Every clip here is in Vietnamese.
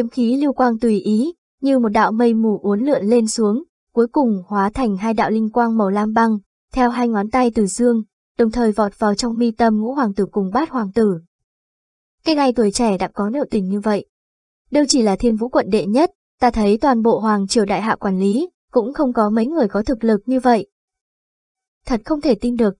kiếm khí lưu quang tùy ý, như một đạo mây mù uốn lượn lên xuống, cuối cùng hóa thành hai đạo linh quang màu lam băng, theo hai ngón tay từ dương, đồng thời vọt vào trong mi tâm ngũ hoàng tử cùng bát hoàng tử. Cái này tuổi trẻ đã có nợ tình như vậy. Đâu chỉ là thiên vũ quận đệ nhất, ta thấy toàn bộ hoàng triều đại hạ quản lý, cũng không có mấy người có thực lực như vậy. Thật không thể tin được.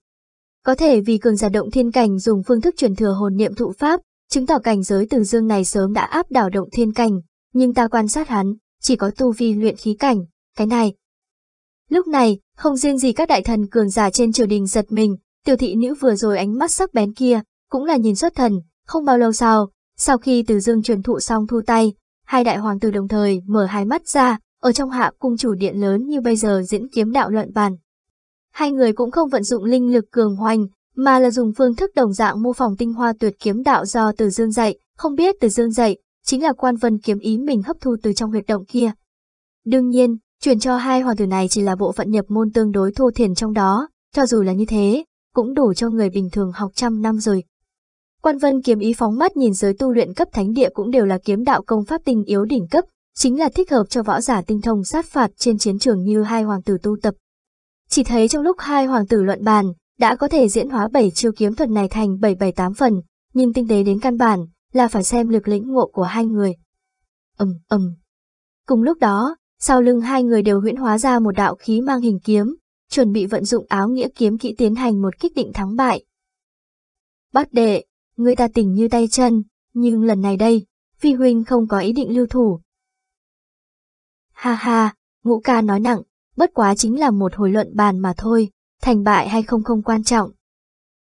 Có thể vì cường giả động thiên cảnh dùng phương thức truyền thừa hồn niệm thụ pháp, chứng tỏ cảnh giới từ dương này sớm đã áp đảo động thiên cảnh, nhưng ta quan sát hắn, chỉ có tu vi luyện khí cảnh, cái này. Lúc này, không riêng gì các đại thần cường giả trên triều đình giật mình, tiểu thị nữ vừa rồi ánh mắt sắc bén kia, cũng là nhìn xuất thần, không bao lâu sau, sau khi từ dương truyền thụ xong thu tay, hai đại hoàng tử đồng thời mở hai mắt ra, ở trong hạ cung chủ điện lớn như bây giờ diễn kiếm đạo luận bàn. Hai người cũng không vận dụng linh lực cường hoành, mà là dùng phương thức đồng dạng mô phỏng tinh hoa tuyệt kiếm đạo do Từ Dương dạy, không biết Từ Dương dạy, chính là quan vân kiếm ý mình hấp thu từ trong huyệt động kia. Đương nhiên, truyền cho hai hoàng tử này chỉ là bộ phận nhập môn tương đối thô thiển trong đó, cho dù là như thế, cũng đủ cho người bình thường học trăm năm rồi. Quan vân kiếm ý phóng mắt nhìn giới tu luyện cấp thánh địa cũng đều là kiếm đạo công pháp tinh yếu đỉnh cấp, chính là thích hợp cho võ giả tinh thông sát phạt trên chiến trường như hai hoàng tử tu tập. Chỉ thấy trong lúc hai hoàng tử luận bàn, đã có thể diễn hóa bảy chiêu kiếm thuật này thành 778 phần, nhưng tinh tế đến căn bản là phải xem lực lĩnh ngộ của hai người. Ầm ầm. Cùng lúc đó, sau lưng hai người đều huyễn hóa ra một đạo khí mang hình kiếm, chuẩn bị vận dụng áo nghĩa kiếm kỹ tiến hành một kích định thắng bại. Bắt đệ, người ta tình như tay chân, nhưng lần này đây, phi huynh không có ý định lưu thủ. Ha ha, ngũ ca nói nặng, bất quá chính là một hồi luận bàn mà thôi, thành bại hay không không quan trọng.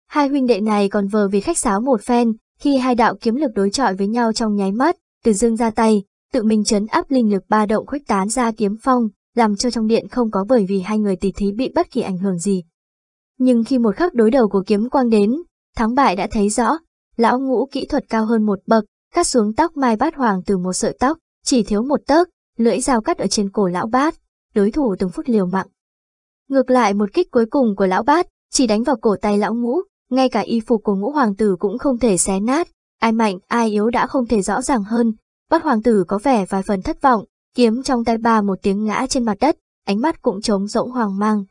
Hai huynh đệ này còn vờ vì khách sáo một phen, khi hai đạo kiếm lực đối chọi với nhau trong nháy mắt, từ dương ra tay, tự mình chấn áp linh lực ba động khuếch tán ra kiếm phong, làm cho trong điện không có bởi vì hai người tỷ thí bị bất kỳ ảnh hưởng gì. Nhưng khi một khắc đối đầu của kiếm quang đến, thắng bại đã thấy rõ, lão ngũ kỹ thuật cao hơn một bậc, cắt xuống tóc mai bát hoàng từ một sợi tóc, chỉ thiếu một tấc, lưỡi dao cắt ở trên cổ lão bát, đối thủ từng phút liều mạng. Ngược lại một kích cuối cùng của lão bát, chỉ đánh vào cổ tay lão ngũ, ngay cả y phục của ngũ hoàng tử cũng không thể xé nát, ai mạnh ai yếu đã không thể rõ ràng hơn. Bát hoàng tử có vẻ vài phần thất vọng, kiếm trong tay bà một tiếng ngã trên mặt đất, ánh mắt cũng trống rỗng hoàng mang.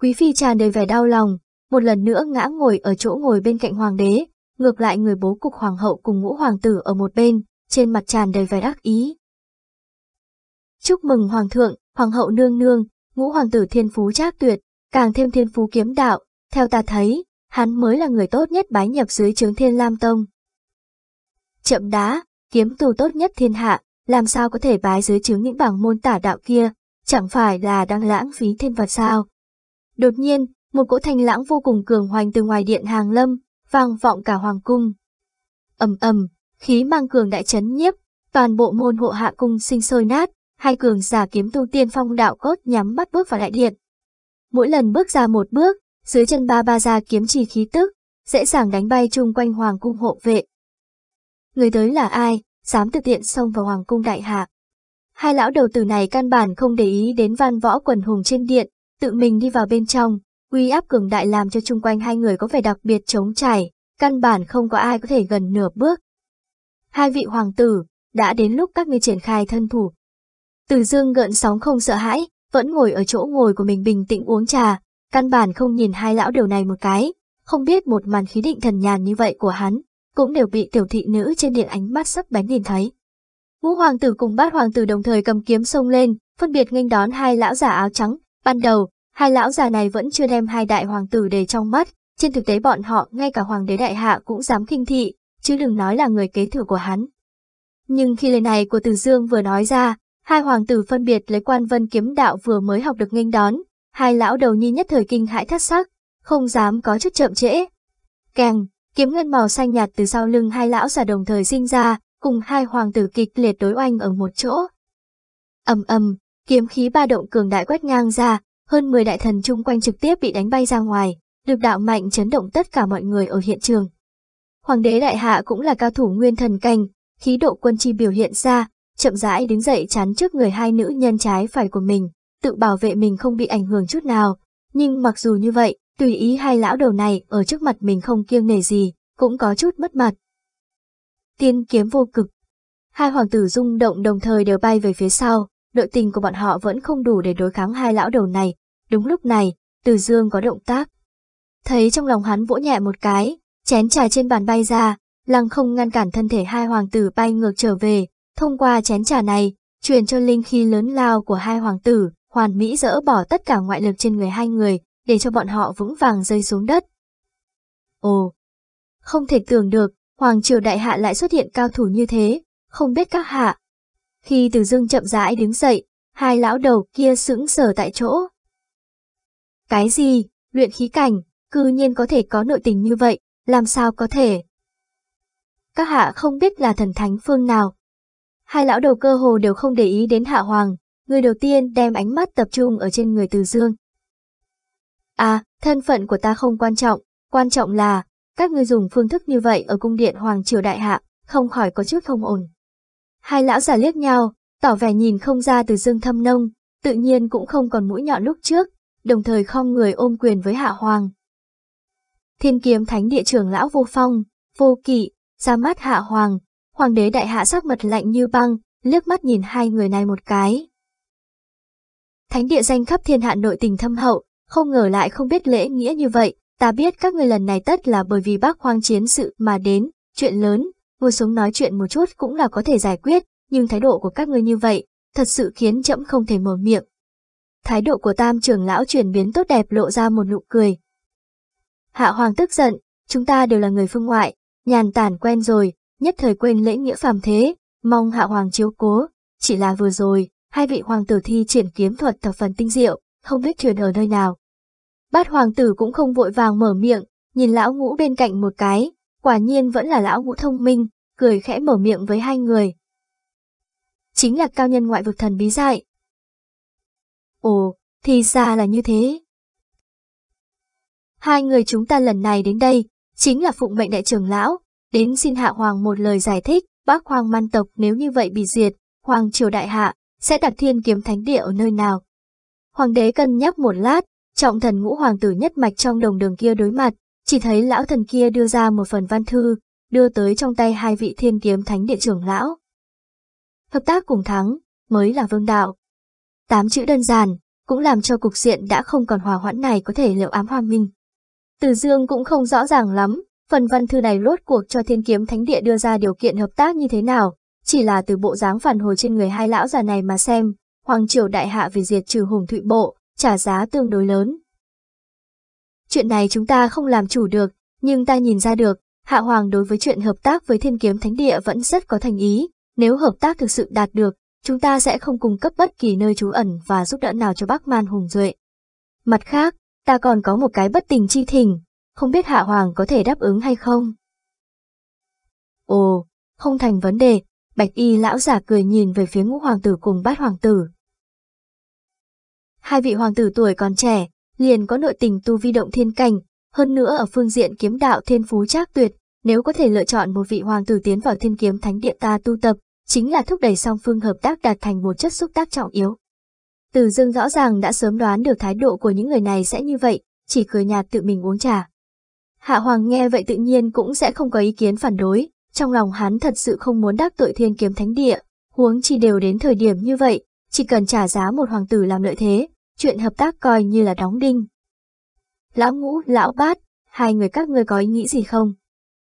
Quý phi tràn đầy vẻ đau lòng, một lần nữa ngã ngồi ở chỗ ngồi bên cạnh hoàng đế, ngược lại người bố cục hoàng hậu cùng ngũ hoàng tử ở một bên, trên mặt tràn đầy vẻ đắc ý. Chúc mừng hoàng thượng, hoàng hậu nương nương, ngũ hoàng tử thiên phú trác tuyệt, càng thêm thiên phú kiếm đạo, theo ta thấy, hắn mới là người tốt nhất bái nhập dưới trướng thiên lam tông. Chậm đá, kiếm tù tốt nhất thiên hạ, làm sao có thể bái dưới trướng những bảng môn tả đạo kia, chẳng phải là đang lãng phí thiên vật sao. Đột nhiên, một cỗ thanh lãng vô cùng cường hoành từ ngoài điện hàng lâm, vang vọng cả hoàng cung. ầm ầm, khí mang cường đại chấn nhiếp, toàn bộ môn hộ hạ cung sinh sôi nát, hai cường giả kiếm tu tiên phong đạo cốt nhắm mắt bước vào đại điện. Mỗi lần bước ra một bước, dưới chân ba ba ra kiếm trì khí tức, dễ dàng đánh bay chung quanh hoàng cung hộ vệ. Người tới là ai, dám tự tiện xông vào hoàng cung đại hạ. Hai lão đầu tử này căn bản không để ý đến văn võ quần hùng trên điện, tự mình đi vào bên trong, uy áp cường đại làm cho chung quanh hai người có vẻ đặc biệt trống trải, căn bản không có ai có thể gần nửa bước. Hai vị hoàng tử, đã đến lúc các ngươi triển khai thân thủ, từ dương gợn sóng không sợ hãi, vẫn ngồi ở chỗ ngồi của mình bình tĩnh uống trà, căn bản không nhìn hai lão điều này một cái, không biết một màn khí định thần nhàn như vậy của hắn, cũng đều bị tiểu thị nữ trên điện ánh mắt sắc bén nhìn thấy. Ngũ hoàng tử cùng bát hoàng tử đồng thời cầm kiếm xông lên, phân biệt nghênh đón hai lão già áo trắng, ban đầu, hai lão già này vẫn chưa đem hai đại hoàng tử để trong mắt, trên thực tế bọn họ ngay cả hoàng đế đại hạ cũng dám kinh thị, chứ đừng nói là người kế thừa của hắn. Nhưng khi lời này của Từ Dương vừa nói ra, Hai hoàng tử phân biệt lấy quan vân kiếm đạo vừa mới học được nghênh đón, hai lão đầu nhi nhất thời kinh hãi thất sắc, không dám có chút chậm trễ. Càng, kiếm ngân màu xanh nhạt từ sau lưng hai lão già đồng thời sinh ra, cùng hai hoàng tử kịch liệt đối oanh ở một chỗ. ầm ầm, kiếm khí ba động cường đại quét ngang ra, hơn 10 đại thần chung quanh trực tiếp bị đánh bay ra ngoài, lực đạo mạnh chấn động tất cả mọi người ở hiện trường. Hoàng đế đại hạ cũng là cao thủ nguyên thần canh, khí độ quân chi biểu hiện ra, chậm rãi đứng dậy chắn trước người hai nữ nhân trái phải của mình, tự bảo vệ mình không bị ảnh hưởng chút nào. Nhưng mặc dù như vậy, tùy ý hai lão đầu này ở trước mặt mình không kiêng nể gì, cũng có chút mất mặt. Tiên kiếm vô cực. Hai hoàng tử rung động đồng thời đều bay về phía sau, đội tình của bọn họ vẫn không đủ để đối kháng hai lão đầu này. Đúng lúc này, Từ Dương có động tác. Thấy trong lòng hắn vỗ nhẹ một cái, chén trà trên bàn bay ra, lăng không ngăn cản thân thể hai hoàng tử bay ngược trở về, thông qua chén trà này, truyền cho linh khí lớn lao của hai hoàng tử, hoàn mỹ dỡ bỏ tất cả ngoại lực trên người hai người, để cho bọn họ vững vàng rơi xuống đất. Ồ, không thể tưởng được, Hoàng triều đại hạ lại xuất hiện cao thủ như thế, không biết các hạ. Khi Từ Dương chậm rãi đứng dậy, hai lão đầu kia sững sờ tại chỗ. Cái gì, luyện khí cảnh, cư nhiên có thể có nội tình như vậy, làm sao có thể? Các hạ không biết là thần thánh phương nào. Hai lão đầu cơ hồ đều không để ý đến hạ hoàng, người đầu tiên đem ánh mắt tập trung ở trên người Từ Dương. À, thân phận của ta không quan trọng, quan trọng là, các ngươi dùng phương thức như vậy ở cung điện Hoàng Triều Đại Hạ, không khỏi có chút không ổn. Hai lão già liếc nhau, tỏ vẻ nhìn không ra từ dương thâm nông, tự nhiên cũng không còn mũi nhọn lúc trước, đồng thời không người ôm quyền với Hạ Hoàng. Thiên kiếm thánh địa trưởng lão vô phong, vô kỵ, ra mắt Hạ Hoàng, Hoàng đế đại hạ sắc mật lạnh như băng, liếc mắt nhìn hai người này một cái. Thánh địa danh khắp thiên hạ nội tình thâm hậu, không ngờ lại không biết lễ nghĩa như vậy, ta biết các người lần này tất là bởi vì bác hoang chiến sự mà đến, chuyện lớn, ngồi xuống nói chuyện một chút cũng là có thể giải quyết, nhưng thái độ của các người như vậy, thật sự khiến chậm không thể mở miệng. Thái độ của tam trưởng lão chuyển biến tốt đẹp lộ ra một nụ cười. Hạ hoàng tức giận, chúng ta đều là người phương ngoại, nhàn tản quen rồi, nhất thời quên lễ nghĩa phàm thế, mong hạ hoàng chiếu cố, chỉ là vừa rồi, hai vị hoàng tử thi triển kiếm thuật thập phần tinh diệu, không biết truyền ở nơi nào. Bát hoàng tử cũng không vội vàng mở miệng, nhìn lão ngũ bên cạnh một cái, quả nhiên vẫn là lão ngũ thông minh, cười khẽ mở miệng với hai người. Chính là cao nhân ngoại vực thần bí dại. Ồ, thì ra là như thế. Hai người chúng ta lần này đến đây, chính là phụng mệnh đại trưởng lão, đến xin hạ hoàng một lời giải thích, bác hoàng man tộc nếu như vậy bị diệt, hoàng triều đại hạ, sẽ đặt thiên kiếm thánh địa ở nơi nào. Hoàng đế cân nhắc một lát, trọng thần ngũ hoàng tử nhất mạch trong đồng đường kia đối mặt, chỉ thấy lão thần kia đưa ra một phần văn thư, đưa tới trong tay hai vị thiên kiếm thánh địa trưởng lão. Hợp tác cùng thắng, mới là vương đạo. Tám chữ đơn giản, cũng làm cho cục diện đã không còn hòa hoãn này có thể liệu ám hoa minh. Từ Dương cũng không rõ ràng lắm, phần văn thư này rốt cuộc cho thiên kiếm thánh địa đưa ra điều kiện hợp tác như thế nào, chỉ là từ bộ dáng phản hồi trên người hai lão già này mà xem, Hoàng triều đại hạ vì diệt trừ hùng thụy bộ, trả giá tương đối lớn. Chuyện này chúng ta không làm chủ được, nhưng ta nhìn ra được, Hạ Hoàng đối với chuyện hợp tác với Thiên Kiếm Thánh Địa vẫn rất có thành ý, nếu hợp tác thực sự đạt được, chúng ta sẽ không cung cấp bất kỳ nơi trú ẩn và giúp đỡ nào cho Bắc Man Hùng Duệ. Mặt khác, ta còn có một cái bất tình chi thỉnh, không biết Hạ Hoàng có thể đáp ứng hay không? Ồ, không thành vấn đề, Bạch Y lão giả cười nhìn về phía ngũ hoàng tử cùng bát hoàng tử. Hai vị hoàng tử tuổi còn trẻ, liền có nội tình tu vi động thiên cảnh, hơn nữa ở phương diện kiếm đạo thiên phú trác tuyệt, nếu có thể lựa chọn một vị hoàng tử tiến vào thiên kiếm thánh địa ta tu tập, chính là thúc đẩy song phương hợp tác đạt thành một chất xúc tác trọng yếu. Từ dương rõ ràng đã sớm đoán được thái độ của những người này sẽ như vậy, chỉ cười nhạt tự mình uống trà. Hạ Hoàng nghe vậy tự nhiên cũng sẽ không có ý kiến phản đối, trong lòng hắn thật sự không muốn đắc tội thiên kiếm thánh địa, huống chi đều đến thời điểm như vậy, chỉ cần trả giá một hoàng tử làm lợi thế, chuyện hợp tác coi như là đóng đinh. Lão ngũ, lão bát, hai người các ngươi có ý nghĩ gì không?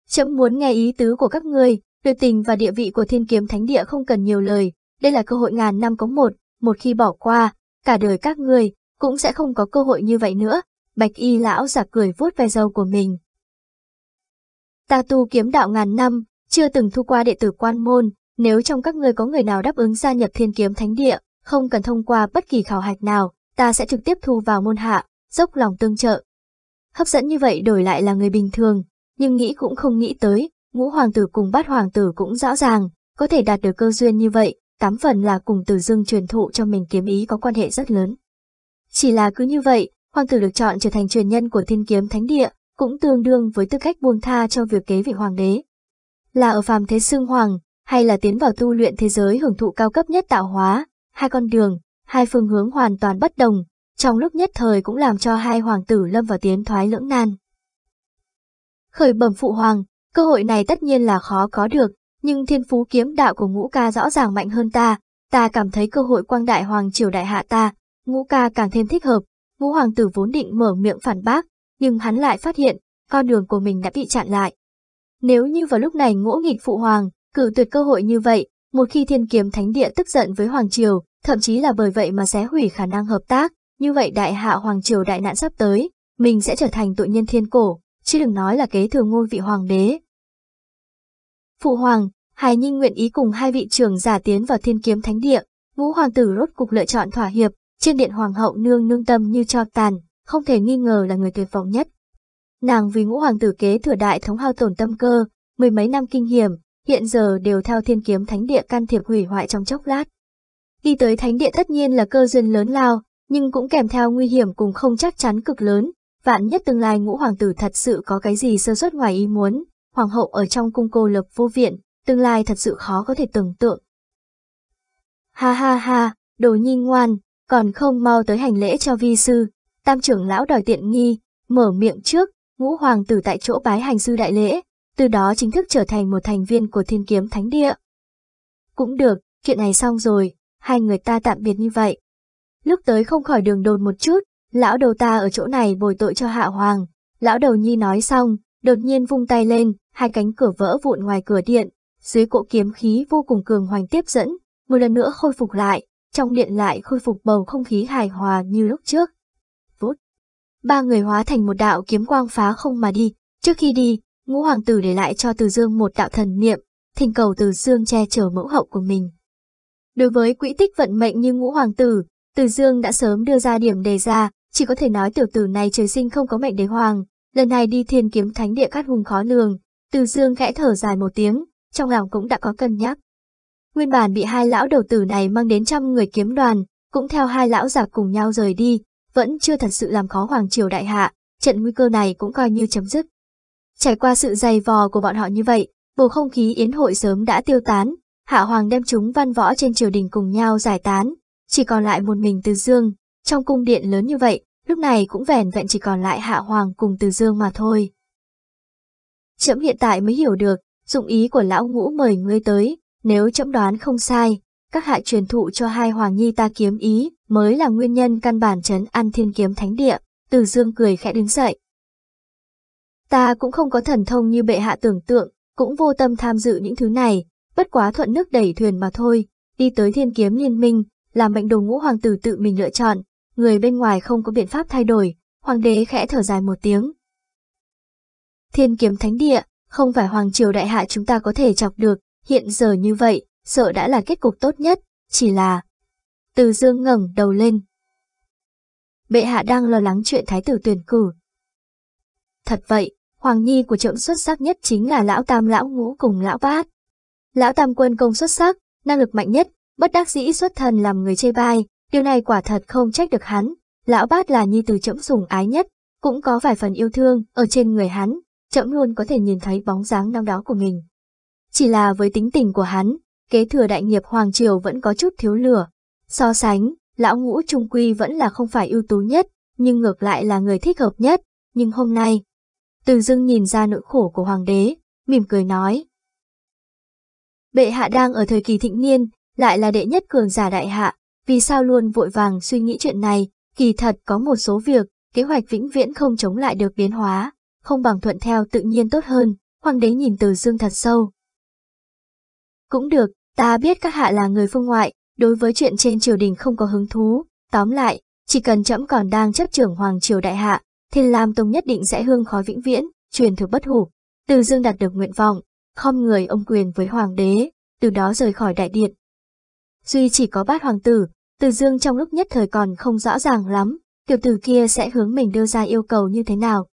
Chấm muốn nghe ý tứ của các ngươi, tuyệt tình và địa vị của thiên kiếm thánh địa không cần nhiều lời, đây là cơ hội ngàn năm có một, một khi bỏ qua, cả đời các ngươi cũng sẽ không có cơ hội như vậy nữa. Bạch y lão giả cười vuốt ve dâu của mình. Ta tu kiếm đạo ngàn năm, chưa từng thu qua đệ tử quan môn, nếu trong các ngươi có người nào đáp ứng gia nhập thiên kiếm thánh địa, không cần thông qua bất kỳ khảo hạch nào, ta sẽ trực tiếp thu vào môn hạ, dốc lòng tương trợ. Hấp dẫn như vậy đổi lại là người bình thường, nhưng nghĩ cũng không nghĩ tới, ngũ hoàng tử cùng bát hoàng tử cũng rõ ràng, có thể đạt được cơ duyên như vậy, tám phần là cùng tử dương truyền thụ cho mình kiếm ý có quan hệ rất lớn. Chỉ là cứ như vậy, hoàng tử được chọn trở thành truyền nhân của thiên kiếm thánh địa, cũng tương đương với tư cách buông tha cho việc kế vị hoàng đế. Là ở phàm thế xương hoàng, hay là tiến vào tu luyện thế giới hưởng thụ cao cấp nhất tạo hóa, hai con đường, hai phương hướng hoàn toàn bất đồng, trong lúc nhất thời cũng làm cho hai hoàng tử lâm vào tiến thoái lưỡng nan. Khởi bẩm phụ hoàng, cơ hội này tất nhiên là khó có được, nhưng thiên phú kiếm đạo của ngũ ca rõ ràng mạnh hơn ta, ta cảm thấy cơ hội quang đại hoàng triều đại hạ ta, ngũ ca càng thêm thích hợp. Ngũ hoàng tử vốn định mở miệng phản bác, nhưng hắn lại phát hiện, con đường của mình đã bị chặn lại. Nếu như vào lúc này ngỗ nghịch phụ hoàng, cử tuyệt cơ hội như vậy, một khi thiên kiếm thánh địa tức giận với hoàng triều, thậm chí là bởi vậy mà xé hủy khả năng hợp tác, như vậy đại hạ hoàng triều đại nạn sắp tới, mình sẽ trở thành tội nhân thiên cổ, chứ đừng nói là kế thừa ngôi vị hoàng đế. Phụ hoàng, Hải Nhi nguyện ý cùng hai vị trưởng giả tiến vào thiên kiếm thánh địa, ngũ hoàng tử rốt cục lựa chọn thỏa hiệp, trên điện hoàng hậu nương nương tâm như cho tàn, không thể nghi ngờ là người tuyệt vọng nhất. Nàng vì ngũ hoàng tử kế thừa đại thống hao tổn tâm cơ, mười mấy năm kinh hiểm, hiện giờ đều theo thiên kiếm thánh địa can thiệp hủy hoại trong chốc lát. Đi tới thánh địa tất nhiên là cơ duyên lớn lao, nhưng cũng kèm theo nguy hiểm cùng không chắc chắn cực lớn, vạn nhất tương lai ngũ hoàng tử thật sự có cái gì sơ suất ngoài ý muốn, hoàng hậu ở trong cung cô lập vô viện, tương lai thật sự khó có thể tưởng tượng. Ha ha ha, đồ nhi ngoan, còn không mau tới hành lễ cho vi sư, tam trưởng lão đòi tiện nghi, mở miệng trước, ngũ hoàng tử tại chỗ bái hành sư đại lễ, từ đó chính thức trở thành một thành viên của thiên kiếm thánh địa. Cũng được, chuyện này xong rồi, hai người ta tạm biệt như vậy. Lúc tới không khỏi đường đồn một chút, lão đầu ta ở chỗ này bồi tội cho hạ hoàng. Lão đầu nhi nói xong, đột nhiên vung tay lên, hai cánh cửa vỡ vụn ngoài cửa điện, dưới cỗ kiếm khí vô cùng cường hoành tiếp dẫn, một lần nữa khôi phục lại, trong điện lại khôi phục bầu không khí hài hòa như lúc trước. Vút! Ba người hóa thành một đạo kiếm quang phá không mà đi, trước khi đi, ngũ hoàng tử để lại cho Từ Dương một đạo thần niệm, thỉnh cầu Từ Dương che chở mẫu hậu của mình. Đối với quỹ tích vận mệnh như ngũ hoàng tử, Từ Dương đã sớm đưa ra điểm đề ra, chỉ có thể nói tiểu tử này trời sinh không có mệnh đế hoàng, lần này đi thiên kiếm thánh địa cát hùng khó lường, Từ Dương khẽ thở dài một tiếng, trong lòng cũng đã có cân nhắc. Nguyên bản bị hai lão đầu tử này mang đến trăm người kiếm đoàn, cũng theo hai lão già cùng nhau rời đi, vẫn chưa thật sự làm khó Hoàng Triều Đại Hạ, trận nguy cơ này cũng coi như chấm dứt. Trải qua sự dày vò của bọn họ như vậy, bầu không khí yến hội sớm đã tiêu tán, Hạ Hoàng đem chúng văn võ trên triều đình cùng nhau giải tán, chỉ còn lại một mình Từ Dương, trong cung điện lớn như vậy, lúc này cũng vẻn vẹn chỉ còn lại Hạ Hoàng cùng Từ Dương mà thôi. Chậm hiện tại mới hiểu được, dụng ý của lão ngũ mời ngươi tới, nếu chậm đoán không sai, các hạ truyền thụ cho hai hoàng nhi ta kiếm ý, mới là nguyên nhân căn bản chấn an thiên kiếm thánh địa, từ dương cười khẽ đứng dậy. Ta cũng không có thần thông như bệ hạ tưởng tượng, cũng vô tâm tham dự những thứ này, bất quá thuận nước đẩy thuyền mà thôi, đi tới thiên kiếm liên minh, làm mệnh đồ ngũ hoàng tử tự mình lựa chọn, người bên ngoài không có biện pháp thay đổi, hoàng đế khẽ thở dài một tiếng. Thiên kiếm thánh địa, không phải hoàng triều đại hạ chúng ta có thể chọc được, hiện giờ như vậy, sợ đã là kết cục tốt nhất, chỉ là... Từ dương ngẩng đầu lên. Bệ hạ đang lo lắng chuyện thái tử tuyển cử. Thật vậy, hoàng nhi của trượng xuất sắc nhất chính là lão tam lão ngũ cùng lão bát. Lão tam quân công xuất sắc, năng lực mạnh nhất, bất đắc dĩ xuất thần làm người chê bai, điều này quả thật không trách được hắn. Lão bát là nhi từ trẫm sủng ái nhất, cũng có vài phần yêu thương ở trên người hắn, trẫm luôn có thể nhìn thấy bóng dáng năm đó của mình. Chỉ là với tính tình của hắn, kế thừa đại nghiệp Hoàng Triều vẫn có chút thiếu lửa. So sánh, lão ngũ trung quy vẫn là không phải ưu tú nhất, nhưng ngược lại là người thích hợp nhất. Nhưng hôm nay, từ dưng nhìn ra nỗi khổ của Hoàng đế, mỉm cười nói. Bệ hạ đang ở thời kỳ thịnh niên, lại là đệ nhất cường giả đại hạ, vì sao luôn vội vàng suy nghĩ chuyện này, kỳ thật có một số việc, kế hoạch vĩnh viễn không chống lại được biến hóa, không bằng thuận theo tự nhiên tốt hơn, hoàng đế nhìn từ dương thật sâu, cũng được, ta biết các hạ là người phương ngoại, đối với chuyện trên triều đình không có hứng thú. Tóm lại, chỉ cần trẫm còn đang chấp trưởng Hoàng Triều Đại Hạ, Thiên Lam Tông nhất định sẽ hương khói vĩnh viễn, truyền thừa bất hủ. Từ dương đạt được nguyện vọng, khom người ông quyền với Hoàng đế, từ đó rời khỏi đại điện. Duy chỉ có bát hoàng tử, từ dương trong lúc nhất thời còn không rõ ràng lắm, tiểu tử kia sẽ hướng mình đưa ra yêu cầu như thế nào.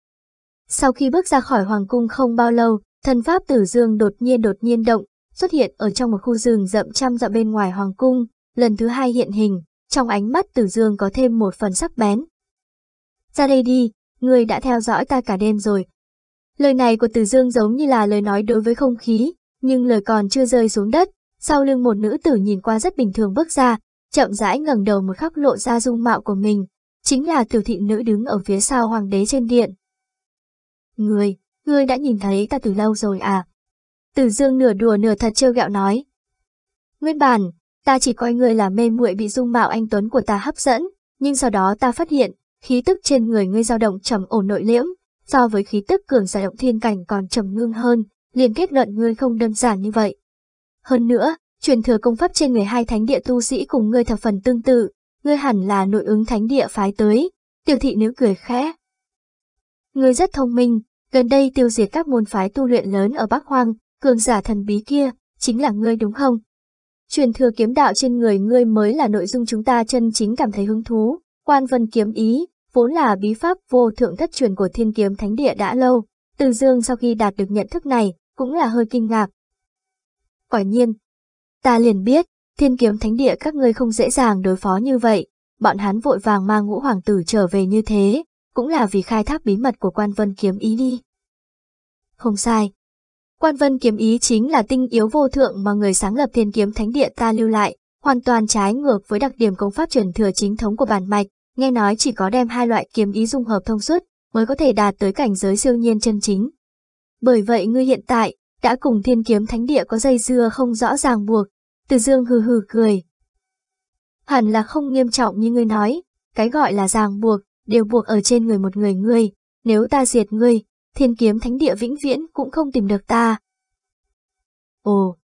Sau khi bước ra khỏi hoàng cung không bao lâu, thần pháp tử dương đột nhiên đột nhiên động, xuất hiện ở trong một khu rừng rậm trăm dặm bên ngoài hoàng cung, lần thứ hai hiện hình, trong ánh mắt Tử Dương có thêm một phần sắc bén. Ra đây đi, người đã theo dõi ta cả đêm rồi. Lời này của Tử Dương giống như là lời nói đối với không khí, nhưng lời còn chưa rơi xuống đất, sau lưng một nữ tử nhìn qua rất bình thường bước ra, chậm rãi ngẩng đầu một khắc lộ ra dung mạo của mình, chính là tiểu thị nữ đứng ở phía sau hoàng đế trên điện. Người, người đã nhìn thấy ta từ lâu rồi à? Từ Dương nửa đùa nửa thật trêu gạo nói. Nguyên bản, ta chỉ coi ngươi là mê muội bị dung mạo anh Tuấn của ta hấp dẫn, nhưng sau đó ta phát hiện, khí tức trên người ngươi dao động trầm ổn nội liễm, so với khí tức cường giả động thiên cảnh còn trầm ngưng hơn, liền kết luận ngươi không đơn giản như vậy. Hơn nữa, truyền thừa công pháp trên người hai thánh địa tu sĩ cùng ngươi thập phần tương tự, ngươi hẳn là nội ứng thánh địa phái tới. Tiểu thị nữ cười khẽ. Ngươi rất thông minh, gần đây tiêu diệt các môn phái tu luyện lớn ở Bắc Hoang, cường giả thần bí kia, chính là ngươi đúng không? Truyền thừa kiếm đạo trên người ngươi mới là nội dung chúng ta chân chính cảm thấy hứng thú. Quan vân kiếm ý, vốn là bí pháp vô thượng thất truyền của thiên kiếm thánh địa đã lâu. Từ dương sau khi đạt được nhận thức này, cũng là hơi kinh ngạc. Quả nhiên, ta liền biết, thiên kiếm thánh địa các ngươi không dễ dàng đối phó như vậy, bọn hắn vội vàng mang ngũ hoàng tử trở về như thế, cũng là vì khai thác bí mật của quan vân kiếm ý đi. Không sai. Quan vân kiếm ý chính là tinh yếu vô thượng mà người sáng lập thiên kiếm thánh địa ta lưu lại, hoàn toàn trái ngược với đặc điểm công pháp truyền thừa chính thống của bản mạch, nghe nói chỉ có đem hai loại kiếm ý dung hợp thông suốt mới có thể đạt tới cảnh giới siêu nhiên chân chính. Bởi vậy ngươi hiện tại đã cùng thiên kiếm thánh địa có dây dưa không rõ ràng buộc, từ dương hừ hừ cười. Hẳn là không nghiêm trọng như ngươi nói, cái gọi là ràng buộc, đều buộc ở trên người một người ngươi, nếu ta diệt ngươi, thiên kiếm thánh địa vĩnh viễn cũng không tìm được ta. Ồ,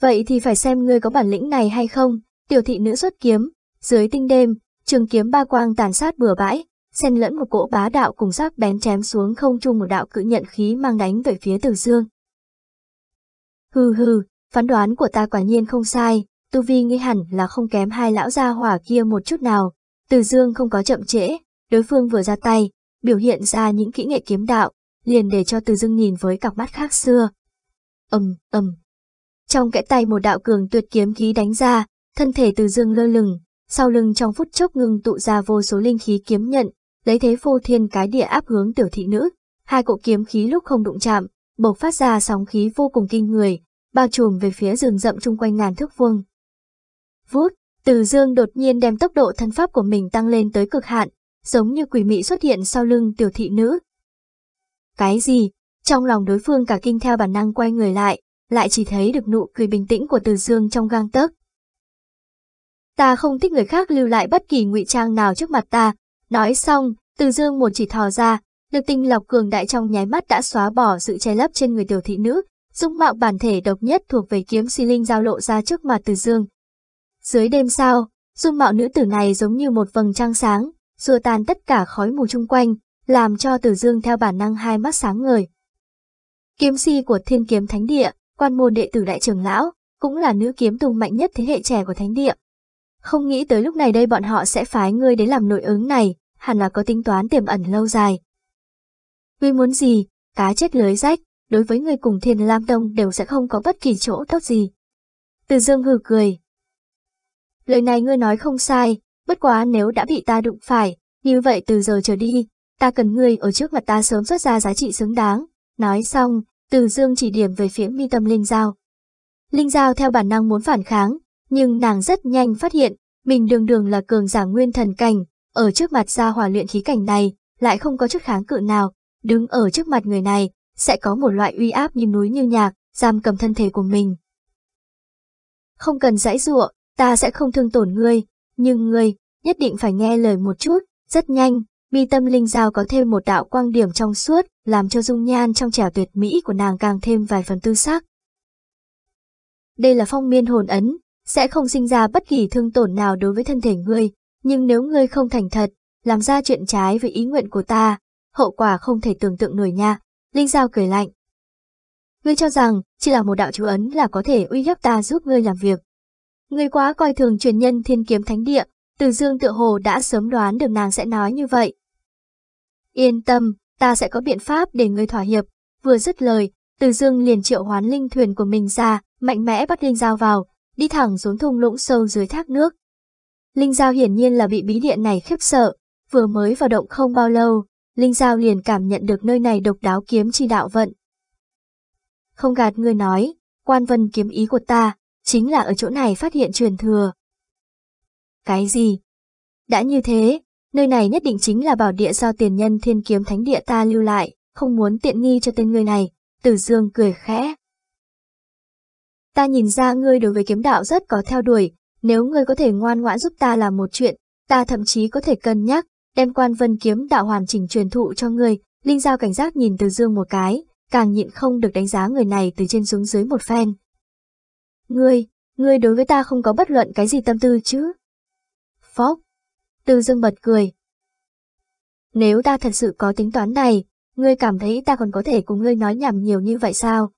vậy thì phải xem ngươi có bản lĩnh này hay không, tiểu thị nữ xuất kiếm, dưới tinh đêm, trường kiếm ba quang tàn sát bừa bãi, xen lẫn một cỗ bá đạo cùng sắc bén chém xuống không trung một đạo cự nhận khí mang đánh về phía Từ Dương. Hừ hừ, phán đoán của ta quả nhiên không sai, tu vi nghi hẳn là không kém hai lão gia hỏa kia một chút nào. Từ Dương không có chậm trễ, đối phương vừa ra tay, biểu hiện ra những kỹ nghệ kiếm đạo, liền để cho Từ Dương nhìn với cặp mắt khác xưa. Ầm, ầm. Trong kẽ tay một đạo cường tuyệt kiếm khí đánh ra, thân thể Từ Dương lơ lửng, sau lưng trong phút chốc ngừng tụ ra vô số linh khí kiếm nhận, lấy thế phô thiên cái địa áp hướng tiểu thị nữ. Hai cỗ kiếm khí lúc không đụng chạm, bộc phát ra sóng khí vô cùng kinh người, bao trùm về phía rừng rậm chung quanh ngàn thước vuông. Vút, Từ Dương đột nhiên đem tốc độ thân pháp của mình tăng lên tới cực hạn, giống như quỷ mị xuất hiện sau lưng tiểu thị nữ. Cái gì? Trong lòng đối phương cả kinh theo bản năng quay người lại, lại chỉ thấy được nụ cười bình tĩnh của Từ Dương trong gang tấc. Ta không thích người khác lưu lại bất kỳ ngụy trang nào trước mặt ta. Nói xong, Từ Dương một chỉ thò ra, được tinh lọc cường đại trong nháy mắt đã xóa bỏ sự che lấp trên người tiểu thị nữ, dung mạo bản thể độc nhất thuộc về kiếm si linh giao lộ ra trước mặt Từ Dương. Dưới đêm sao, dung mạo nữ tử này giống như một vầng trăng sáng, xua tan tất cả khói mù chung quanh, làm cho Từ Dương theo bản năng hai mắt sáng ngời. Kiếm si của Thiên Kiếm Thánh Địa, quan môn đệ tử đại trưởng lão, cũng là nữ kiếm tùng mạnh nhất thế hệ trẻ của Thánh Địa. Không nghĩ tới lúc này đây bọn họ sẽ phái ngươi đến làm nội ứng này, hẳn là có tính toán tiềm ẩn lâu dài. Vì muốn gì, cá chết lưới rách, đối với người cùng Thiên Lam Tông đều sẽ không có bất kỳ chỗ tốt gì. Từ dương hừ cười. Lời này ngươi nói không sai, bất quá nếu đã bị ta đụng phải, như vậy từ giờ trở đi, ta cần ngươi ở trước mặt ta sớm xuất ra giá trị xứng đáng. Nói xong, từ dương chỉ điểm về phía mi tâm Linh Giao. Linh Giao theo bản năng muốn phản kháng, nhưng nàng rất nhanh phát hiện, mình đường đường là cường giả nguyên thần cảnh, ở trước mặt gia hỏa luyện khí cảnh này, lại không có chức kháng cự nào, đứng ở trước mặt người này, sẽ có một loại uy áp như núi như nhạc, giam cầm thân thể của mình. Không cần dãy dụa, ta sẽ không thương tổn ngươi, nhưng ngươi, nhất định phải nghe lời một chút, rất nhanh, mi tâm linh giao có thêm một đạo quang điểm trong suốt, làm cho dung nhan trong trẻo tuyệt mỹ của nàng càng thêm vài phần tư sắc. Đây là phong miên hồn ấn, sẽ không sinh ra bất kỳ thương tổn nào đối với thân thể ngươi, nhưng nếu ngươi không thành thật, làm ra chuyện trái với ý nguyện của ta, hậu quả không thể tưởng tượng nổi nha. Linh Giao cười lạnh. Ngươi cho rằng, chỉ là một đạo chú ấn là có thể uy hiếp ta giúp ngươi làm việc. Ngươi quá coi thường truyền nhân thiên kiếm thánh địa, từ dương tự hồ đã sớm đoán được nàng sẽ nói như vậy. Yên tâm, ta sẽ có biện pháp để ngươi thỏa hiệp. Vừa dứt lời, từ dương liền triệu hoán linh thuyền của mình ra, mạnh mẽ bắt Linh Giao vào, đi thẳng xuống thung lũng sâu dưới thác nước. Linh Giao hiển nhiên là bị bí điện này khiếp sợ, vừa mới vào động không bao lâu, Linh Giao liền cảm nhận được nơi này độc đáo kiếm chi đạo vận. Không gạt người nói, quan vân kiếm ý của ta, chính là ở chỗ này phát hiện truyền thừa. Cái gì? Đã như thế, nơi này nhất định chính là bảo địa do tiền nhân thiên kiếm thánh địa ta lưu lại, không muốn tiện nghi cho tên người này, Tử Dương cười khẽ. Ta nhìn ra ngươi đối với kiếm đạo rất có theo đuổi, nếu ngươi có thể ngoan ngoãn giúp ta làm một chuyện, ta thậm chí có thể cân nhắc, đem quan vân kiếm đạo hoàn chỉnh truyền thụ cho ngươi. Linh Giao cảnh giác nhìn Từ Dương một cái, càng nhịn không được đánh giá người này từ trên xuống dưới một phen. Ngươi, ngươi đối với ta không có bất luận cái gì tâm tư chứ? Phóc. Từ Dương bật cười. Nếu ta thật sự có tính toán này, ngươi cảm thấy ta còn có thể cùng ngươi nói nhảm nhiều như vậy sao?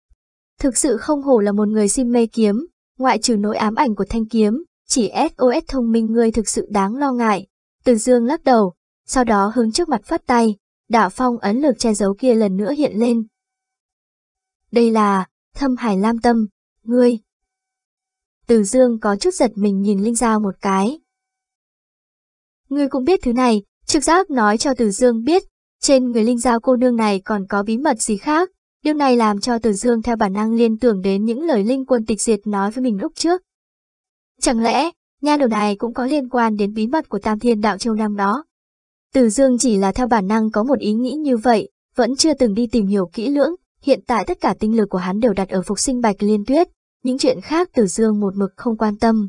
Thực sự không hổ là một người sim mê kiếm, ngoại trừ nỗi ám ảnh của thanh kiếm, chỉ SOS thông minh ngươi thực sự đáng lo ngại. Từ dương lắc đầu, sau đó hướng trước mặt phát tay, đạo phong ấn lực che giấu kia lần nữa hiện lên. Đây là, thâm hải lam tâm, ngươi. Từ dương có chút giật mình nhìn Linh Giao một cái. Ngươi cũng biết thứ này, trực giác nói cho Từ Dương biết, trên người Linh Giao cô nương này còn có bí mật gì khác. Điều này làm cho Từ Dương theo bản năng liên tưởng đến những lời Linh quân tịch diệt nói với mình lúc trước. Chẳng lẽ, nha đầu này cũng có liên quan đến bí mật của Tam Thiên Đạo Châu năm đó? Từ Dương chỉ là theo bản năng có một ý nghĩ như vậy, vẫn chưa từng đi tìm hiểu kỹ lưỡng, hiện tại tất cả tinh lực của hắn đều đặt ở phục sinh bạch liên tuyết, những chuyện khác Từ Dương một mực không quan tâm.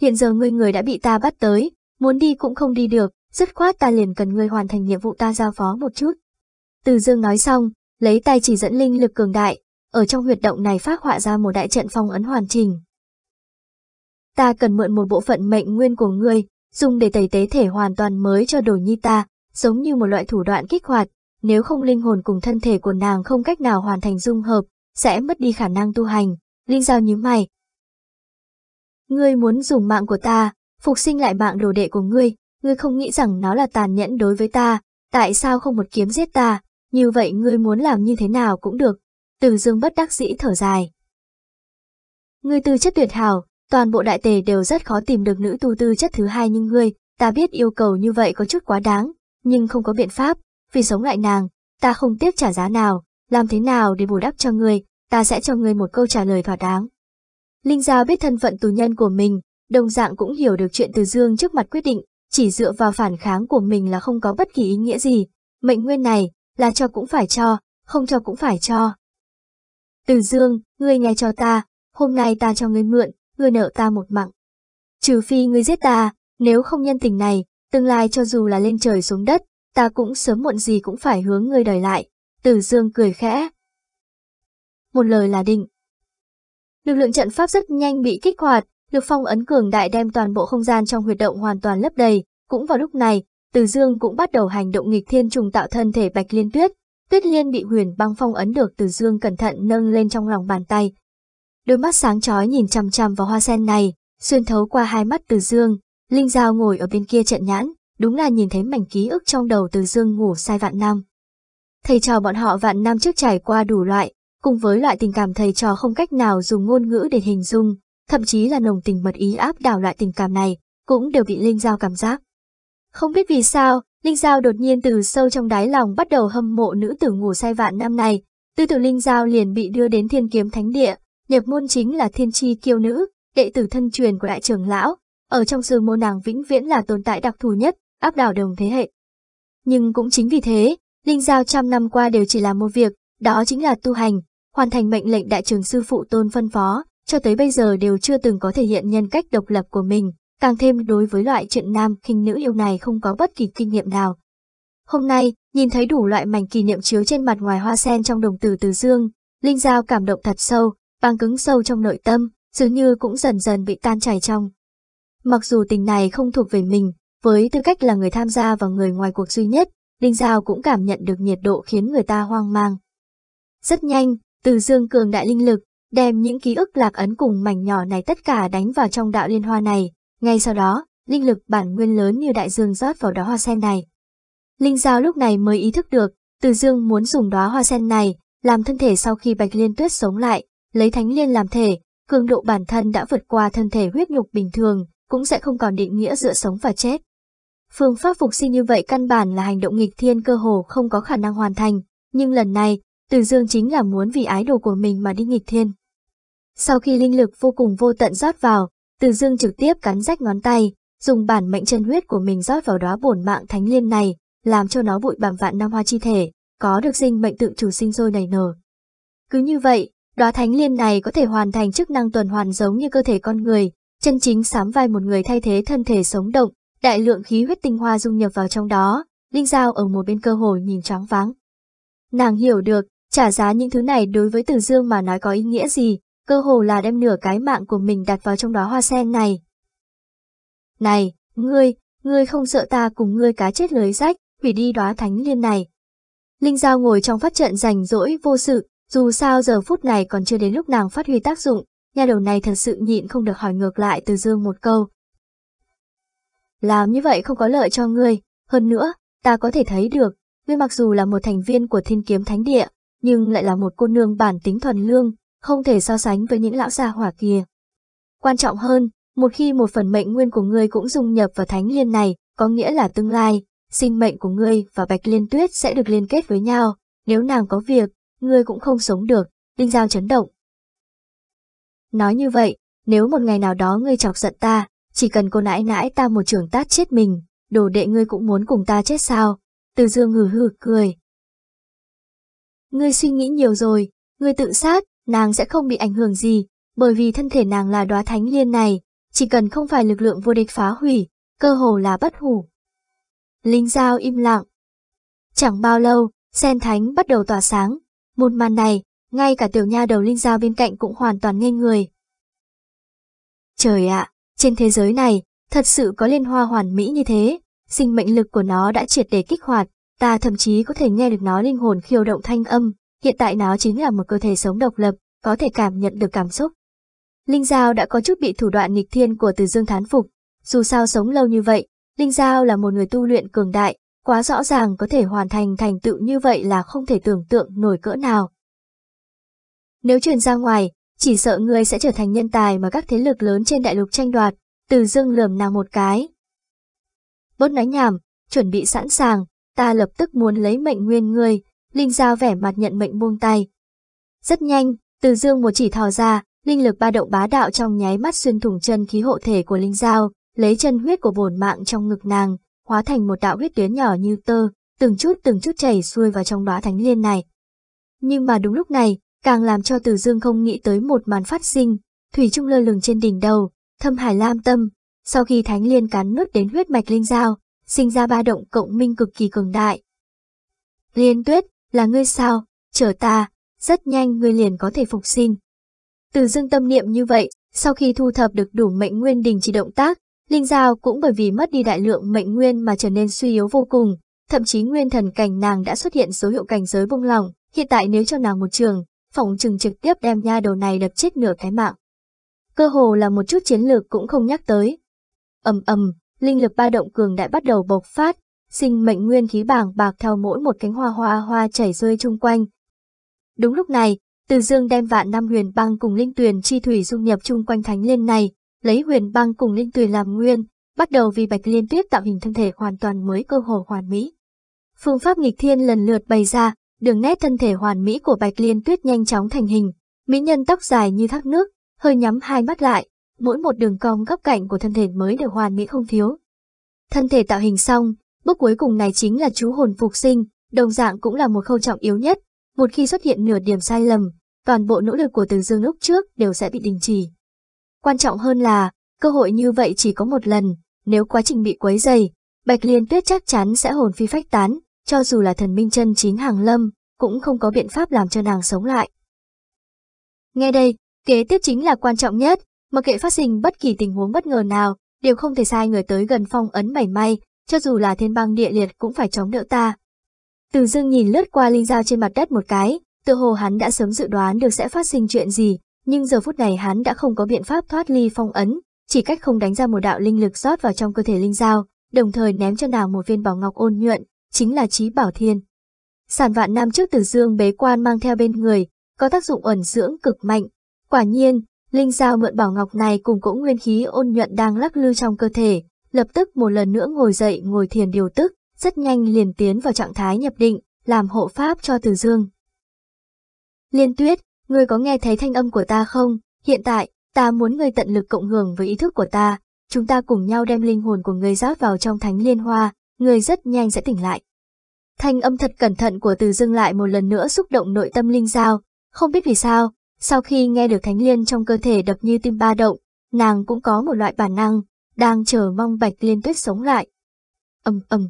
Hiện giờ ngươi người đã bị ta bắt tới, muốn đi cũng không đi được, dứt khoát ta liền cần ngươi hoàn thành nhiệm vụ ta giao phó một chút. Từ Dương nói xong, lấy tay chỉ dẫn linh lực cường đại, ở trong huyệt động này phát họa ra một đại trận phong ấn hoàn chỉnh. Ta cần mượn một bộ phận mệnh nguyên của ngươi, dùng để tẩy tế thể hoàn toàn mới cho đồ nhi ta, giống như một loại thủ đoạn kích hoạt, nếu không linh hồn cùng thân thể của nàng không cách nào hoàn thành dung hợp, sẽ mất đi khả năng tu hành. Linh Giao nhíu mày. Ngươi muốn dùng mạng của ta, phục sinh lại mạng đồ đệ của ngươi, ngươi không nghĩ rằng nó là tàn nhẫn đối với ta, tại sao không một kiếm giết ta, như vậy ngươi muốn làm như thế nào cũng được. Từ dương bất đắc dĩ thở dài. Ngươi tư chất tuyệt hảo, toàn bộ đại tề đều rất khó tìm được nữ tu tư chất thứ hai như ngươi, ta biết yêu cầu như vậy có chút quá đáng, nhưng không có biện pháp, vì sống lại nàng, ta không tiếc trả giá nào, làm thế nào để bù đắp cho ngươi, ta sẽ cho ngươi một câu trả lời thỏa đáng. Linh Giao biết thân phận tù nhân của mình, đồng dạng cũng hiểu được chuyện từ dương trước mặt quyết định, chỉ dựa vào phản kháng của mình là không có bất kỳ ý nghĩa gì, mệnh nguyên này, là cho cũng phải cho, không cho cũng phải cho. Từ dương, ngươi nghe cho ta, hôm nay ta cho ngươi mượn, ngươi nợ ta một mạng. Trừ phi ngươi giết ta, nếu không nhân tình này, tương lai cho dù là lên trời xuống đất, ta cũng sớm muộn gì cũng phải hướng ngươi đòi lại. Từ dương cười khẽ. Một lời là định. Lực lượng trận pháp rất nhanh bị kích hoạt, lực phong ấn cường đại đem toàn bộ không gian trong huyệt động hoàn toàn lấp đầy. Cũng vào lúc này, từ Dương cũng bắt đầu hành động nghịch thiên trùng tạo thân thể Bạch Liên Tuyết. Tuyết Liên bị huyền băng phong ấn được Từ Dương cẩn thận nâng lên trong lòng bàn tay. Đôi mắt sáng chói nhìn chằm chằm vào hoa sen này, xuyên thấu qua hai mắt Từ Dương, Linh Giao ngồi ở bên kia trận nhãn, đúng là nhìn thấy mảnh ký ức trong đầu Từ Dương ngủ sai vạn năm. Thầy trò bọn họ vạn năm trước trải qua đủ loại, cùng với loại tình cảm thầy trò không cách nào dùng ngôn ngữ để hình dung, thậm chí là nồng tình mật ý áp đảo loại tình cảm này, cũng đều bị Linh Giao cảm giác. Không biết vì sao, Linh Giao đột nhiên từ sâu trong đáy lòng bắt đầu hâm mộ nữ tử ngủ say vạn năm này. Tư tử Linh Giao liền bị đưa đến thiên kiếm thánh địa, nhập môn chính là thiên chi kiêu nữ, đệ tử thân truyền của đại trưởng lão. Ở trong sư môn nàng vĩnh viễn là tồn tại đặc thù nhất, áp đảo đồng thế hệ. Nhưng cũng chính vì thế, Linh Giao trăm năm qua đều chỉ làm một việc, đó chính là tu hành, hoàn thành mệnh lệnh đại trưởng sư phụ tôn phân phó, cho tới bây giờ đều chưa từng có thể hiện nhân cách độc lập của mình, càng thêm đối với loại chuyện nam khinh nữ yêu này không có bất kỳ kinh nghiệm nào. Hôm nay, nhìn thấy đủ loại mảnh kỷ niệm chiếu trên mặt ngoài hoa sen trong đồng tử từ dương, Linh Giao cảm động thật sâu, băng cứng sâu trong nội tâm, dường như cũng dần dần bị tan chảy trong. Mặc dù tình này không thuộc về mình, với tư cách là người tham gia và người ngoài cuộc duy nhất, Linh Giao cũng cảm nhận được nhiệt độ khiến người ta hoang mang. Rất nhanh, từ dương cường đại linh lực, đem những ký ức lạc ấn cùng mảnh nhỏ này tất cả đánh vào trong đạo liên hoa này, ngay sau đó, linh lực bản nguyên lớn như đại dương rót vào đóa hoa sen này. Linh Giao lúc này mới ý thức được, Từ Dương muốn dùng đóa hoa sen này, làm thân thể sau khi Bạch Liên Tuyết sống lại, lấy Thánh Liên làm thể, cường độ bản thân đã vượt qua thân thể huyết nhục bình thường, cũng sẽ không còn định nghĩa giữa sống và chết. Phương pháp phục sinh như vậy căn bản là hành động nghịch thiên cơ hồ không có khả năng hoàn thành, nhưng lần này, Từ Dương chính là muốn vì ái đồ của mình mà đi nghịch thiên. Sau khi linh lực vô cùng vô tận rót vào, từ dương trực tiếp cắn rách ngón tay, dùng bản mệnh chân huyết của mình rót vào đóa bổn mạng thánh liên này, làm cho nó bụi bặm vạn năm hoa chi thể, có được sinh mệnh tự chủ sinh sôi nảy nở. Cứ như vậy, Đóa thánh liên này có thể hoàn thành chức năng tuần hoàn giống như cơ thể con người, chân chính sám vai một người thay thế thân thể sống động, đại lượng khí huyết tinh hoa dung nhập vào trong đó, Linh Giao ở một bên cơ hồ nhìn choáng váng. Nàng hiểu được, trả giá những thứ này đối với Từ Dương mà nói có ý nghĩa gì, cơ hồ là đem nửa cái mạng của mình đặt vào trong đó hoa sen này. Này, ngươi, ngươi không sợ ta cùng ngươi cá chết lưới rách, hủy đi đóa thánh liên này. Linh Giao ngồi trong phát trận rảnh rỗi vô sự, dù sao giờ phút này còn chưa đến lúc nàng phát huy tác dụng, nhà đầu này thật sự nhịn không được hỏi ngược lại từ dương một câu. Làm như vậy không có lợi cho ngươi, hơn nữa, ta có thể thấy được, ngươi mặc dù là một thành viên của thiên kiếm thánh địa, nhưng lại là một cô nương bản tính thuần lương, không thể so sánh với những lão già hỏa kia. Quan trọng hơn, một khi một phần mệnh nguyên của ngươi cũng dung nhập vào thánh liên này, có nghĩa là tương lai, sinh mệnh của ngươi và Bạch Liên Tuyết sẽ được liên kết với nhau, nếu nàng có việc, ngươi cũng không sống được, Linh Giao chấn động. Nói như vậy, nếu một ngày nào đó ngươi chọc giận ta, chỉ cần cô nãi nãi ta một trường tát chết mình, đồ đệ ngươi cũng muốn cùng ta chết sao? Từ dương hừ hừ cười. Ngươi suy nghĩ nhiều rồi, ngươi tự sát, nàng sẽ không bị ảnh hưởng gì, bởi vì thân thể nàng là đóa thánh liên này, chỉ cần không phải lực lượng vô địch phá hủy, cơ hồ là bất hủ. Linh Giao im lặng. Chẳng bao lâu, sen thánh bắt đầu tỏa sáng, một màn này, ngay cả tiểu nha đầu Linh Giao bên cạnh cũng hoàn toàn ngây người. Trời ạ, trên thế giới này, thật sự có liên hoa hoàn mỹ như thế, sinh mệnh lực của nó đã triệt để kích hoạt, ta thậm chí có thể nghe được nó linh hồn khiêu động thanh âm, hiện tại nó chính là một cơ thể sống độc lập, có thể cảm nhận được cảm xúc. Linh Giao đã có chút bị thủ đoạn nghịch thiên của Từ Dương thán phục, dù sao sống lâu như vậy, Linh Giao là một người tu luyện cường đại, quá rõ ràng có thể hoàn thành thành tựu như vậy là không thể tưởng tượng nổi cỡ nào. Nếu truyền ra ngoài, chỉ sợ ngươi sẽ trở thành nhân tài mà các thế lực lớn trên đại lục tranh đoạt, từ dương lườm nàng một cái. Bớt nói nhảm, chuẩn bị sẵn sàng, ta lập tức muốn lấy mệnh nguyên ngươi, Linh Giao vẻ mặt nhận mệnh buông tay. Rất nhanh, từ dương một chỉ thò ra, linh lực ba động bá đạo trong nháy mắt xuyên thủng chân khí hộ thể của Linh Giao, lấy chân huyết của bổn mạng trong ngực nàng, hóa thành một đạo huyết tuyến nhỏ như tơ, từng chút từng chút chảy xuôi vào trong đóa thánh liên này. Nhưng mà đúng lúc này, càng làm cho Từ Dương không nghĩ tới một màn phát sinh, thủy trung lơ lửng trên đỉnh đầu, thâm hải lam tâm, sau khi thánh liên cắn nuốt đến huyết mạch linh giao, sinh ra ba động cộng minh cực kỳ cường đại. Liên tuyết, là ngươi sao, chờ ta, rất nhanh ngươi liền có thể phục sinh. Từ dương tâm niệm như vậy, sau khi thu thập được đủ mệnh nguyên đình chỉ động tác, Linh Giao cũng bởi vì mất đi đại lượng mệnh nguyên mà trở nên suy yếu vô cùng, thậm chí nguyên thần cảnh nàng đã xuất hiện dấu hiệu cảnh giới bung lòng, hiện tại nếu cho nàng một trường, phòng trừng trực tiếp đem nha đầu này đập chết nửa cái mạng. Cơ hồ là một chút chiến lược cũng không nhắc tới. ầm ầm, linh lực ba động cường đại bắt đầu bộc phát, sinh mệnh nguyên khí bàng bạc theo mỗi một cánh hoa hoa hoa chảy rơi chung quanh. Đúng lúc này, Từ Dương đem vạn năm huyền băng cùng linh tuyền chi thủy dung nhập chung quanh thánh liên này, lấy huyền băng cùng linh tuyền làm nguyên, bắt đầu vì bạch liên tuyết tạo hình thân thể hoàn toàn mới cơ hồ hoàn mỹ. Phương pháp nghịch thiên lần lượt bày ra, đường nét thân thể hoàn mỹ của bạch liên tuyết nhanh chóng thành hình, mỹ nhân tóc dài như thác nước, hơi nhắm hai mắt lại, mỗi một đường cong góc cạnh của thân thể mới đều hoàn mỹ không thiếu. Thân thể tạo hình xong, bước cuối cùng này chính là chú hồn phục sinh, đồng dạng cũng là một khâu trọng yếu nhất, một khi xuất hiện nửa điểm sai lầm, toàn bộ nỗ lực của Từ Dương lúc trước đều sẽ bị đình chỉ. Quan trọng hơn là, cơ hội như vậy chỉ có một lần, nếu quá trình bị quấy dày, Bạch Liên Tuyết chắc chắn sẽ hồn phi phách tán, cho dù là thần minh chân chính hàng lâm, cũng không có biện pháp làm cho nàng sống lại. Nghe đây, kế tiếp chính là quan trọng nhất, mặc kệ phát sinh bất kỳ tình huống bất ngờ nào, đều không thể sai người tới gần phong ấn mảy may, cho dù là thiên băng địa liệt cũng phải chống đỡ ta. Từ dưng nhìn lướt qua linh dao trên mặt đất một cái, tự hồ hắn đã sớm dự đoán được sẽ phát sinh chuyện gì, nhưng giờ phút này hắn đã không có biện pháp thoát ly phong ấn, chỉ cách không đánh ra một đạo linh lực rót vào trong cơ thể linh dao, đồng thời ném cho nàng một viên bảo ngọc ôn nhuận, chính là trí bảo thiên. Sản vạn năm trước từ dương bế quan mang theo bên người, có tác dụng ẩn dưỡng cực mạnh. Quả nhiên, linh dao mượn bảo ngọc này cùng cỗ nguyên khí ôn nhuận đang lắc lư trong cơ thể, lập tức một lần nữa ngồi dậy ngồi thiền điều tức, rất nhanh liền tiến vào trạng thái nhập định, làm hộ pháp cho từ dương. Liên tuyết, Ngươi có nghe thấy thanh âm của ta không? Hiện tại, ta muốn ngươi tận lực cộng hưởng với ý thức của ta. Chúng ta cùng nhau đem linh hồn của ngươi rót vào trong thánh liên hoa, ngươi rất nhanh sẽ tỉnh lại. Thanh âm thật cẩn thận của từ Dương lại một lần nữa xúc động nội tâm linh giao. Không biết vì sao, Sau khi nghe được thánh liên trong cơ thể đập như tim ba động, nàng cũng có một loại bản năng, đang chờ mong Bạch Liên Tuyết sống lại. ầm ầm.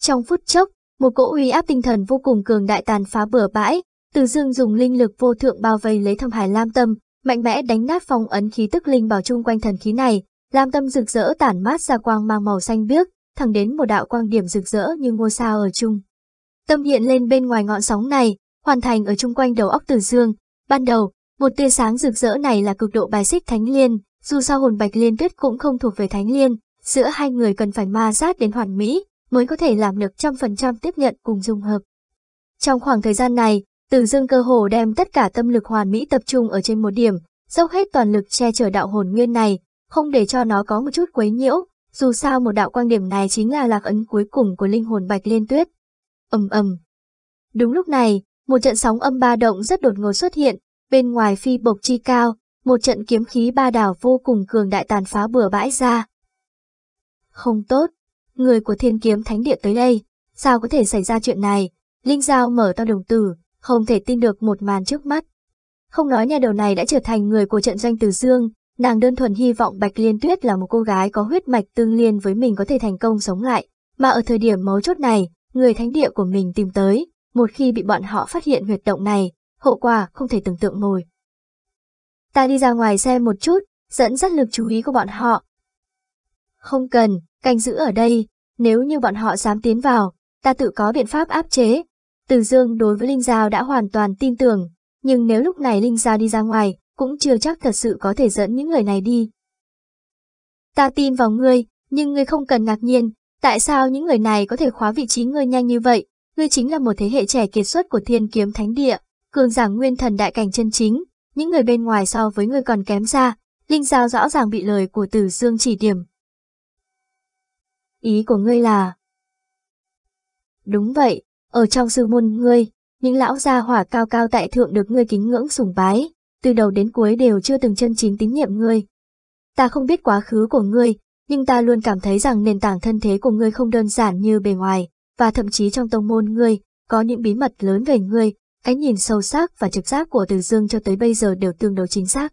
Trong phút chốc, một cỗ uy áp tinh thần vô cùng cường đại tàn phá bừa bãi, Từ Dương dùng linh lực vô thượng bao vây lấy Thâm Hải Lam Tâm, mạnh mẽ đánh nát phong ấn khí tức linh bảo chung quanh thần khí này, Lam Tâm rực rỡ tản mát ra quang mang màu xanh biếc, thẳng đến một đạo quang điểm rực rỡ như ngôi sao ở chung. Tâm hiện lên bên ngoài ngọn sóng này, hoàn thành ở chung quanh đầu óc Từ Dương. Ban đầu, một tia sáng rực rỡ này là cực độ bài xích Thánh Liên, dù sao hồn Bạch Liên Tuyết cũng không thuộc về Thánh Liên, giữa hai người cần phải ma sát đến hoàn mỹ, mới có thể làm được trăm phần trăm tiếp nhận cùng dung hợp. Trong khoảng thời gian này, Từ Dương cơ hồ đem tất cả tâm lực hoàn mỹ tập trung ở trên một điểm, dốc hết toàn lực che chở đạo hồn nguyên này, không để cho nó có một chút quấy nhiễu, dù sao một đạo quan điểm này chính là lạc ấn cuối cùng của linh hồn Bạch Liên Tuyết. ầm ầm. Đúng lúc này, một trận sóng âm ba động rất đột ngột xuất hiện, bên ngoài phi bộc chi cao, một trận kiếm khí ba đảo vô cùng cường đại tàn phá bừa bãi ra. Không tốt, người của thiên kiếm thánh địa tới đây, sao có thể xảy ra chuyện này? Linh Giao mở to đồng tử, không thể tin được một màn trước mắt. Không nói nhà đầu này đã trở thành người của trận doanh Từ Dương, nàng đơn thuần hy vọng Bạch Liên Tuyết là một cô gái có huyết mạch tương liên với mình có thể thành công sống lại, mà ở thời điểm mấu chốt này, người thánh địa của mình tìm tới, một khi bị bọn họ phát hiện huyệt động này, hậu quả không thể tưởng tượng nổi. Ta đi ra ngoài xem một chút, dẫn dắt lực chú ý của bọn họ. Không cần, canh giữ ở đây, nếu như bọn họ dám tiến vào, ta tự có biện pháp áp chế. Từ Dương đối với Linh Giao đã hoàn toàn tin tưởng, nhưng nếu lúc này Linh Giao đi ra ngoài, cũng chưa chắc thật sự có thể dẫn những người này đi. Ta tin vào ngươi, nhưng ngươi không cần ngạc nhiên, tại sao những người này có thể khóa vị trí ngươi nhanh như vậy, ngươi chính là một thế hệ trẻ kiệt xuất của thiên kiếm thánh địa, cường giảng nguyên thần đại cảnh chân chính, những người bên ngoài so với ngươi còn kém xa, Linh Giao rõ ràng bị lời của Tử Dương chỉ điểm. Ý của ngươi là... Đúng vậy, ở trong sư môn ngươi, những lão gia hỏa cao cao tại thượng được ngươi kính ngưỡng sùng bái, từ đầu đến cuối đều chưa từng chân chính tín nhiệm ngươi. Ta không biết quá khứ của ngươi, nhưng ta luôn cảm thấy rằng nền tảng thân thế của ngươi không đơn giản như bề ngoài, và thậm chí trong tông môn ngươi, có những bí mật lớn về ngươi, cái nhìn sâu sắc và trực giác của Từ Dương cho tới bây giờ đều tương đối chính xác.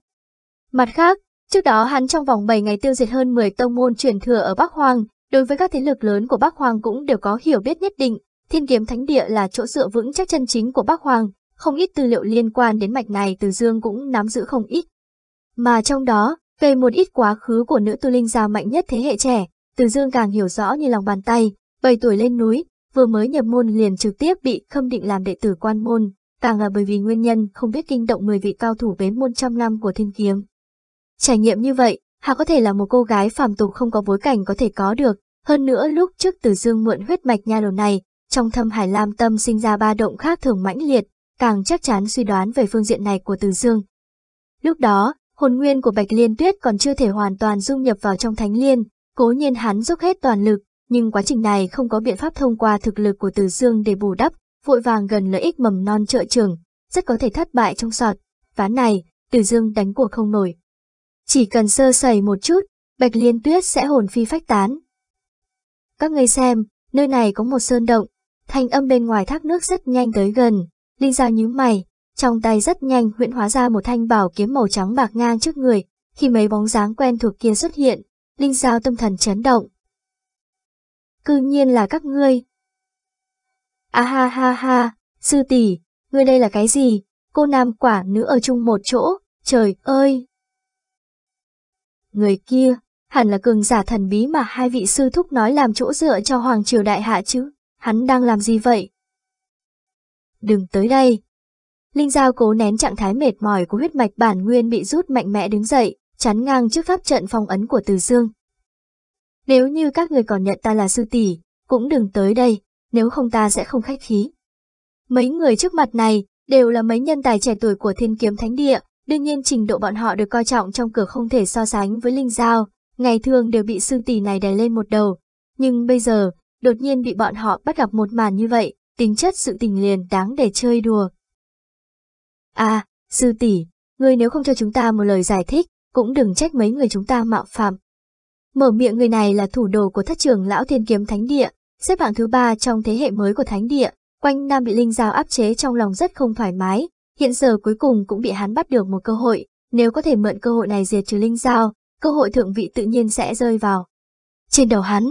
Mặt khác, trước đó hắn trong vòng 7 ngày tiêu diệt hơn 10 tông môn truyền thừa ở Bắc Hoàng, đối với các thế lực lớn của Bắc Hoàng cũng đều có hiểu biết nhất định, Thiên Kiếm Thánh Địa là chỗ dựa vững chắc chân chính của Bắc Hoàng, không ít tư liệu liên quan đến mạch này Từ Dương cũng nắm giữ không ít. Mà trong đó, về một ít quá khứ của nữ tu linh gia mạnh nhất thế hệ trẻ, Từ Dương càng hiểu rõ như lòng bàn tay, 7 tuổi lên núi, vừa mới nhập môn liền trực tiếp bị khâm định làm đệ tử quan môn, càng là bởi vì nguyên nhân không biết kinh động 10 vị cao thủ bến môn trăm năm của thiên kiếm. Trải nghiệm như vậy, Hà có thể là một cô gái phàm tục không có bối cảnh có thể có được, hơn nữa lúc trước Từ Dương mượn huyết mạch nha đầu này, trong thâm hải lam tâm sinh ra ba động khác thường mãnh liệt, càng chắc chắn suy đoán về phương diện này của Từ Dương. Lúc đó, hồn nguyên của Bạch Liên Tuyết còn chưa thể hoàn toàn dung nhập vào trong Thánh Liên, cố nhiên hắn dốc hết toàn lực, nhưng quá trình này không có biện pháp thông qua thực lực của Từ Dương để bù đắp, vội vàng gần lợi ích mầm non trợ trường, rất có thể thất bại trong sọt. Ván này, Từ Dương đánh cuộc không nổi. Chỉ cần sơ sẩy một chút, Bạch Liên Tuyết sẽ hồn phi phách tán. Các người xem, nơi này có một sơn động, thanh âm bên ngoài thác nước rất nhanh tới gần, Linh Giao nhíu mày, trong tay rất nhanh huyện hóa ra một thanh bảo kiếm màu trắng bạc ngang trước người, khi mấy bóng dáng quen thuộc kia xuất hiện, Linh Giao tâm thần chấn động. Cư nhiên là các ngươi. À ha ha ha, sư tỷ, ngươi đây là cái gì? Cô nam quả nữ ở chung một chỗ, trời ơi! Người kia, hẳn là cường giả thần bí mà hai vị sư thúc nói làm chỗ dựa cho Hoàng Triều Đại Hạ chứ, hắn đang làm gì vậy? Đừng tới đây. Linh Giao cố nén trạng thái mệt mỏi của huyết mạch bản nguyên bị rút mạnh mẽ đứng dậy, chắn ngang trước pháp trận phong ấn của Từ Dương. Nếu như các người còn nhận ta là sư tỷ, cũng đừng tới đây, nếu không ta sẽ không khách khí. Mấy người trước mặt này đều là mấy nhân tài trẻ tuổi của thiên kiếm thánh địa, đương nhiên trình độ bọn họ được coi trọng trong cửa không thể so sánh với Linh Giao, ngày thường đều bị sư tỷ này đè lên một đầu. Nhưng bây giờ, đột nhiên bị bọn họ bắt gặp một màn như vậy, tính chất sự tình liền đáng để chơi đùa. À, sư tỷ, ngươi nếu không cho chúng ta một lời giải thích, cũng đừng trách mấy người chúng ta mạo phạm. Mở miệng người này là thủ đồ của thất trưởng lão thiên kiếm thánh địa, xếp hạng thứ ba trong thế hệ mới của thánh địa, quanh nam bị linh giao áp chế trong lòng rất không thoải mái, hiện giờ cuối cùng cũng bị hắn bắt được một cơ hội, nếu có thể mượn cơ hội này diệt trừ linh giao, cơ hội thượng vị tự nhiên sẽ rơi vào. Trên đầu hắn,